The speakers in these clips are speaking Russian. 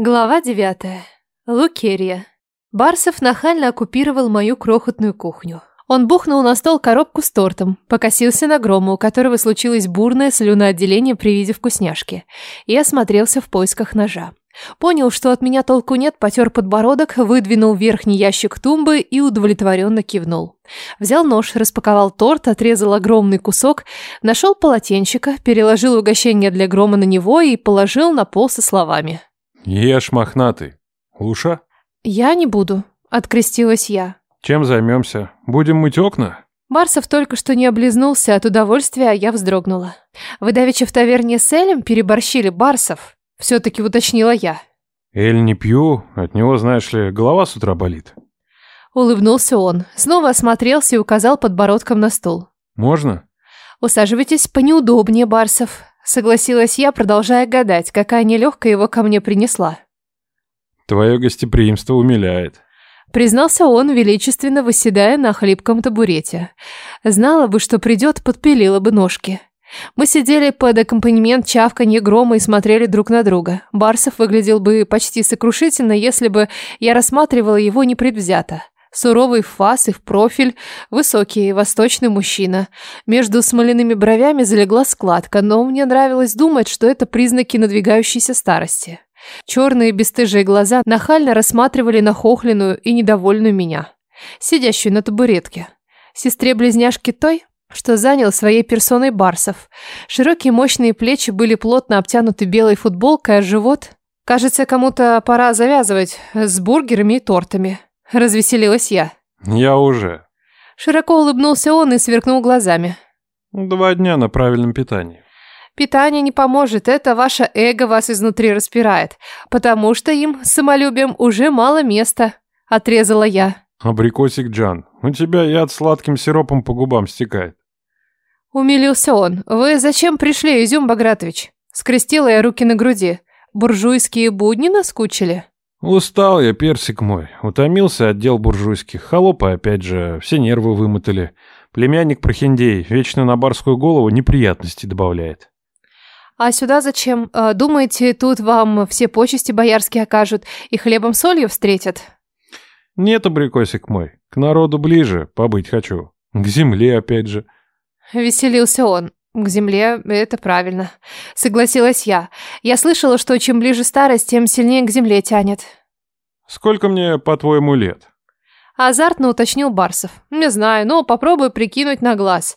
Глава девятая. Лукерия. Барсов нахально оккупировал мою крохотную кухню. Он бухнул на стол коробку с тортом, покосился на Грома, у которого случилось бурное слюноотделение при виде вкусняшки, и осмотрелся в поисках ножа. Понял, что от меня толку нет, потер подбородок, выдвинул верхний ящик тумбы и удовлетворенно кивнул. Взял нож, распаковал торт, отрезал огромный кусок, нашел полотенчика, переложил угощение для Грома на него и положил на пол со словами. Ешь, мохнатый. Уша? «Я не буду», — открестилась я. Чем займемся? Будем мыть окна? Барсов только что не облизнулся от удовольствия, а я вздрогнула. «Вы давеча в таверне с Элем переборщили, Барсов?» Все-таки уточнила я. Эль не пью, от него, знаешь ли, голова с утра болит. Улыбнулся он, снова осмотрелся и указал подбородком на стул. Можно? «Усаживайтесь понеудобнее, Барсов», — согласилась я, продолжая гадать, какая нелегкая его ко мне принесла. Твое гостеприимство умиляет. Признался он, величественно восседая на хлипком табурете. Знала бы, что придет, подпилила бы ножки. Мы сидели под аккомпанемент чавканья грома и смотрели друг на друга. Барсов выглядел бы почти сокрушительно, если бы я рассматривала его непредвзято. Суровый фас и в профиль, высокий восточный мужчина. Между смоляными бровями залегла складка, но мне нравилось думать, что это признаки надвигающейся старости. Черные бесстыжие глаза нахально рассматривали нахохленную и недовольную меня, сидящую на табуретке. Сестре-близняшке той, что занял своей персоной Барсов. Широкие мощные плечи были плотно обтянуты белой футболкой, а живот... Кажется, кому-то пора завязывать с бургерами и тортами. Развеселилась я. Я уже. Широко улыбнулся он и сверкнул глазами. Два дня на правильном питании. Питание не поможет, это ваше эго вас изнутри распирает, потому что им, самолюбием, уже мало места, отрезала я. Абрикосик Джан, у тебя яд сладким сиропом по губам стекает. Умилился он. Вы зачем пришли, Изюм Багратович? Скрестила я руки на груди. Буржуйские будни наскучили? Устал я, персик мой. Утомился отдел буржуйских. Холопы опять же, все нервы вымотали. Племянник Прохиндей вечно на барскую голову неприятности добавляет. А сюда зачем? А, думаете, тут вам все почести боярские окажут и хлебом солью встретят? Нет, абрикосик мой, к народу ближе побыть хочу. К земле опять же. Веселился он. К земле это правильно. Согласилась я. Я слышала, что чем ближе старость, тем сильнее к земле тянет. Сколько мне, по-твоему, лет? Азартно уточнил Барсов. Не знаю, но попробуй прикинуть на глаз.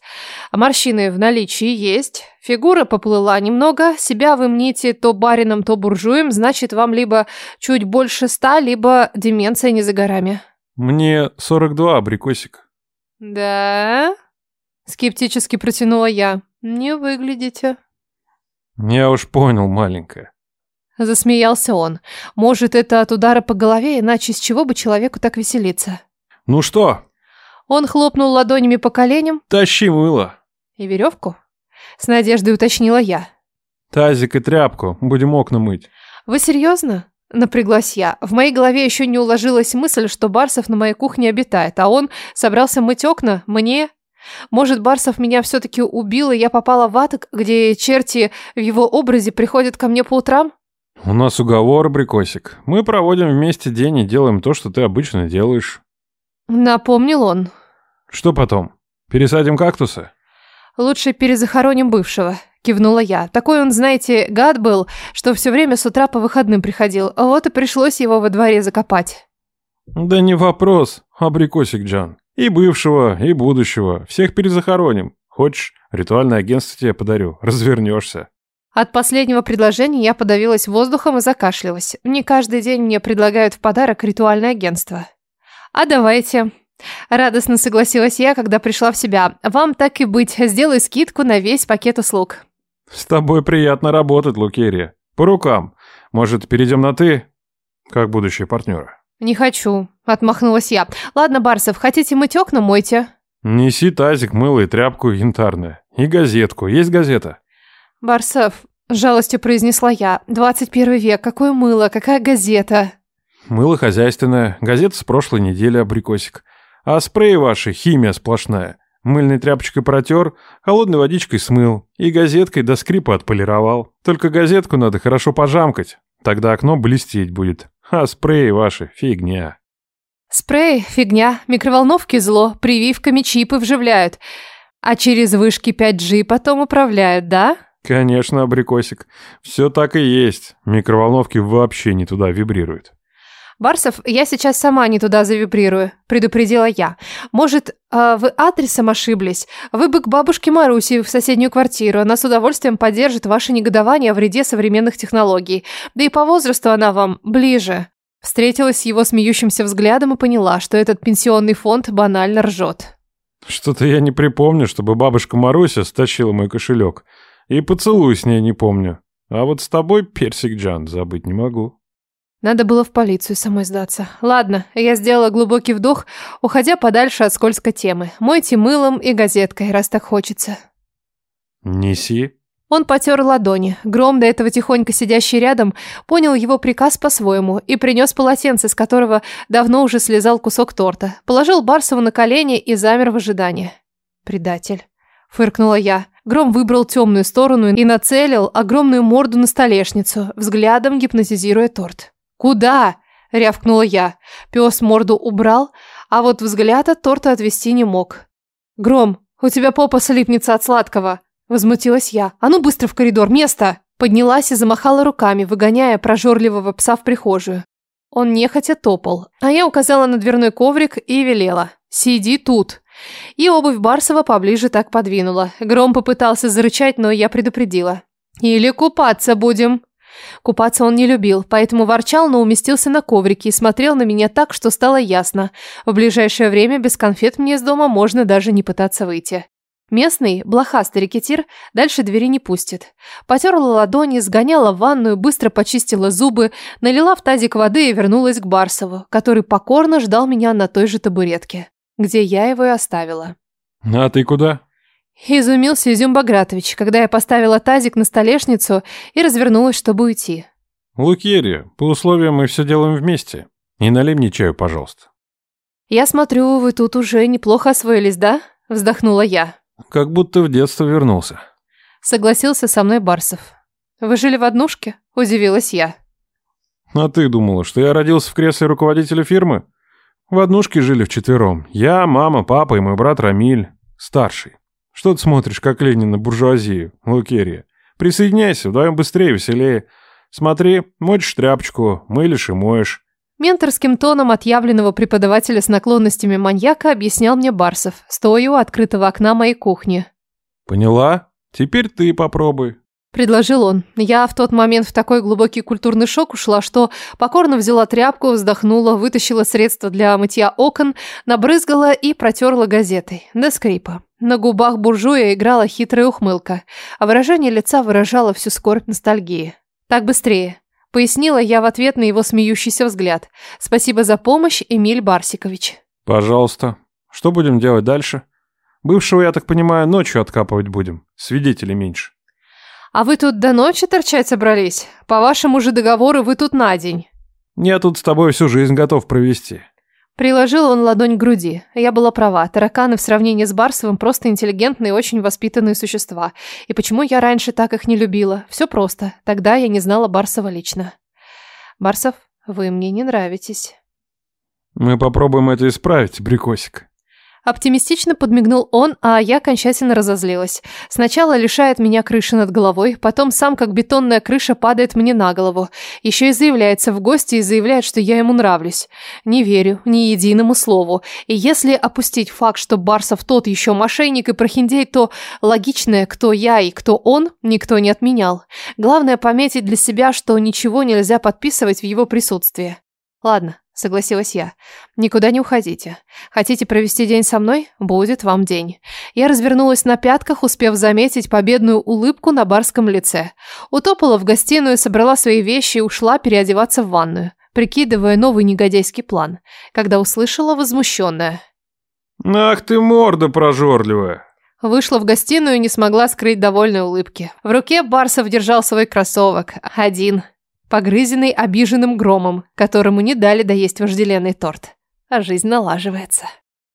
А морщины в наличии есть. Фигура поплыла немного. Себя вы мните то барином, то буржуем. Значит, вам либо чуть больше ста, либо деменция не за горами. Мне 42, абрикосик. Да? Скептически протянула я. Не выглядите. Я уж понял, маленькая. Засмеялся он. Может, это от удара по голове, иначе с чего бы человеку так веселиться? Ну что? Он хлопнул ладонями по коленям. Тащи мыло. И веревку? С надеждой уточнила я. Тазик и тряпку. Будем окна мыть. Вы серьезно? Напряглась я. В моей голове еще не уложилась мысль, что Барсов на моей кухне обитает, а он собрался мыть окна мне. Может, Барсов меня все-таки убил, и я попала в ад, где черти в его образе приходят ко мне по утрам? У нас уговор, Брикосик. Мы проводим вместе день и делаем то, что ты обычно делаешь. Напомнил он. Что потом? Пересадим кактусы? Лучше перезахороним бывшего, кивнула я. Такой он, знаете, гад был, что все время с утра по выходным приходил. Вот и пришлось его во дворе закопать. Да не вопрос, абрикосик Джан. И бывшего, и будущего. Всех перезахороним. Хочешь, ритуальное агентство тебе подарю. Развернешься. От последнего предложения я подавилась воздухом и закашлялась. Не каждый день мне предлагают в подарок ритуальное агентство. «А давайте». Радостно согласилась я, когда пришла в себя. «Вам так и быть, сделаю скидку на весь пакет услуг». «С тобой приятно работать, Лукерия. По рукам. Может, перейдем на «ты», как будущие партнеры?» «Не хочу», — отмахнулась я. «Ладно, Барсов, хотите мыть окна, мойте». «Неси тазик, мыло и тряпку янтарное. И газетку. Есть газета?» «Барсов», — жалостью произнесла я. «Двадцать первый век. Какое мыло? Какая газета?» Мыло хозяйственное, газета с прошлой недели, абрикосик. А спреи ваши, химия сплошная. Мыльной тряпочкой протер, холодной водичкой смыл и газеткой до скрипа отполировал. Только газетку надо хорошо пожамкать. Тогда окно блестеть будет. А спреи ваши – фигня. Спрей – фигня, микроволновки – зло, прививками чипы вживляют. А через вышки 5G потом управляют, да? Конечно, абрикосик. Все так и есть. Микроволновки вообще не туда вибрируют. Барсов, я сейчас сама не туда завибрирую, предупредила я. Может, э, вы адресом ошиблись? Вы бы к бабушке Маруси в соседнюю квартиру. Она с удовольствием поддержит ваше негодование о вреде современных технологий. Да и по возрасту она вам ближе. Встретилась с его смеющимся взглядом и поняла, что этот пенсионный фонд банально ржет. Что-то я не припомню, чтобы бабушка Маруся стащила мой кошелек. И поцелуй с ней не помню. А вот с тобой, Персик Джан, забыть не могу. Надо было в полицию самой сдаться. Ладно, я сделала глубокий вдох, уходя подальше от скользкой темы. Мойте мылом и газеткой, раз так хочется. Неси. Он потер ладони. Гром, до этого тихонько сидящий рядом, понял его приказ по-своему и принес полотенце, с которого давно уже слезал кусок торта. Положил Барсову на колени и замер в ожидании. «Предатель», — фыркнула я. Гром выбрал темную сторону и нацелил огромную морду на столешницу, взглядом гипнотизируя торт. «Куда?» – рявкнула я. Пес морду убрал, а вот взгляд от торта отвести не мог. «Гром, у тебя попа слипнется от сладкого!» – возмутилась я. «А ну быстро в коридор, место!» Поднялась и замахала руками, выгоняя прожорливого пса в прихожую. Он нехотя топал, а я указала на дверной коврик и велела. «Сиди тут!» И обувь Барсова поближе так подвинула. Гром попытался зарычать, но я предупредила. «Или купаться будем!» Купаться он не любил, поэтому ворчал, но уместился на коврике и смотрел на меня так, что стало ясно. В ближайшее время без конфет мне из дома можно даже не пытаться выйти. Местный, блохастый рекетир, дальше двери не пустит. Потерла ладони, сгоняла в ванную, быстро почистила зубы, налила в тазик воды и вернулась к Барсову, который покорно ждал меня на той же табуретке, где я его и оставила. «А ты куда?» Изумился Изюм Багратович, когда я поставила тазик на столешницу и развернулась, чтобы уйти. «Лукерия, по условиям мы все делаем вместе. И налей мне чаю, пожалуйста». «Я смотрю, вы тут уже неплохо освоились, да?» Вздохнула я. «Как будто в детство вернулся». Согласился со мной Барсов. «Вы жили в однушке?» Удивилась я. «А ты думала, что я родился в кресле руководителя фирмы?» В однушке жили вчетвером. Я, мама, папа и мой брат Рамиль, старший. Что ты смотришь, как Ленин на буржуазию, Лукерия? Присоединяйся, вдвоем быстрее, веселее. Смотри, мочишь тряпочку, мылишь и моешь. Менторским тоном отъявленного преподавателя с наклонностями маньяка объяснял мне Барсов, стоя у открытого окна моей кухни. Поняла? Теперь ты попробуй. Предложил он. Я в тот момент в такой глубокий культурный шок ушла, что покорно взяла тряпку, вздохнула, вытащила средства для мытья окон, набрызгала и протерла газетой. До скрипа. На губах буржуя играла хитрая ухмылка, а выражение лица выражало всю скорбь ностальгии. «Так быстрее», — пояснила я в ответ на его смеющийся взгляд. «Спасибо за помощь, Эмиль Барсикович». «Пожалуйста. Что будем делать дальше? Бывшего, я так понимаю, ночью откапывать будем. Свидетелей меньше». «А вы тут до ночи торчать собрались? По вашему же договору вы тут на день». «Я тут с тобой всю жизнь готов провести. Приложил он ладонь к груди. Я была права. Тараканы в сравнении с Барсовым просто интеллигентные и очень воспитанные существа. И почему я раньше так их не любила? Все просто. Тогда я не знала Барсова лично. Барсов, вы мне не нравитесь. Мы попробуем это исправить, Брикосик. Оптимистично подмигнул он, а я окончательно разозлилась. Сначала лишает меня крыши над головой, потом сам как бетонная крыша падает мне на голову. Еще и заявляется в гости и заявляет, что я ему нравлюсь. Не верю ни единому слову. И если опустить факт, что Барсов тот еще мошенник и прохиндей, то логичное, кто я и кто он, никто не отменял. Главное пометить для себя, что ничего нельзя подписывать в его присутствии. Ладно, согласилась я. «Никуда не уходите. Хотите провести день со мной? Будет вам день». Я развернулась на пятках, успев заметить победную улыбку на барском лице. Утопала в гостиную, собрала свои вещи и ушла переодеваться в ванную, прикидывая новый негодяйский план, когда услышала возмущенное. «Ах ты морда прожорливая!» Вышла в гостиную и не смогла скрыть довольной улыбки. В руке Барсов держал свой кроссовок. Один погрызенный обиженным громом, которому не дали доесть вожделенный торт. А жизнь налаживается.